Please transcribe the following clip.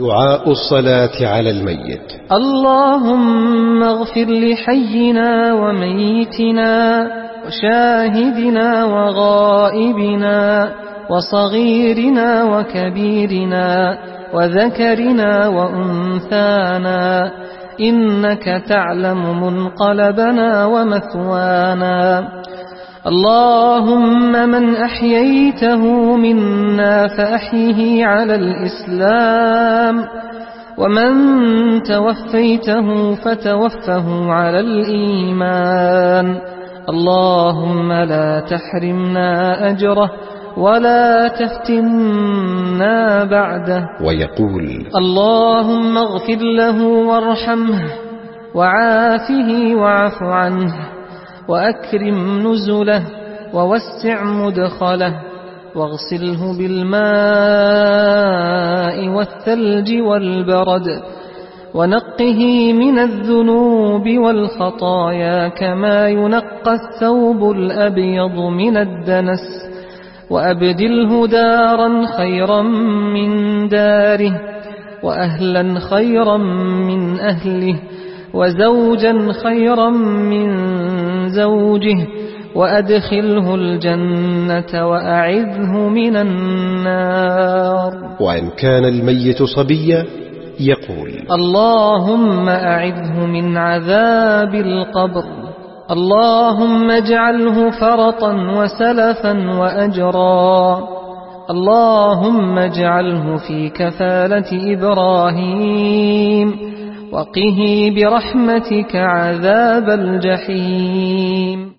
دعاء الصلاة على الميت. اللهم اغفر لحينا وميتنا وشاهدنا وغائبنا وصغيرنا وكبيرنا وذكرنا وأنثانا إنك تعلم منقلبنا ومثوانا. اللهم من أحييته منا فأحيه على الإسلام ومن توفيته فتوفه على الإيمان. اللهم لا تحرمنا أجره ولا تفتنا بعده. ويقول اللهم اغفر له وارحمه وعافه واعف عنه. وأكرم نزله ووسع مدخله واغسله بالماء والثلج والبرد ونقه من الذنوب والخطايا كما ينقى الثوب الأبيض من الدنس وأبدله دارا خيرا من داره وأهلا خيرا من أهله وزوجا خيرا من زوجه وأدخله الجنة وأعذه من النار. وإن كان الميت صبيا يقول اللهم أعذه من عذاب القبر. اللهم اجعله فرطا وسلفا وأجرا. اللهم اجعله في كفالة إبراهيم. وقه برحمتك عذاب الجحيم.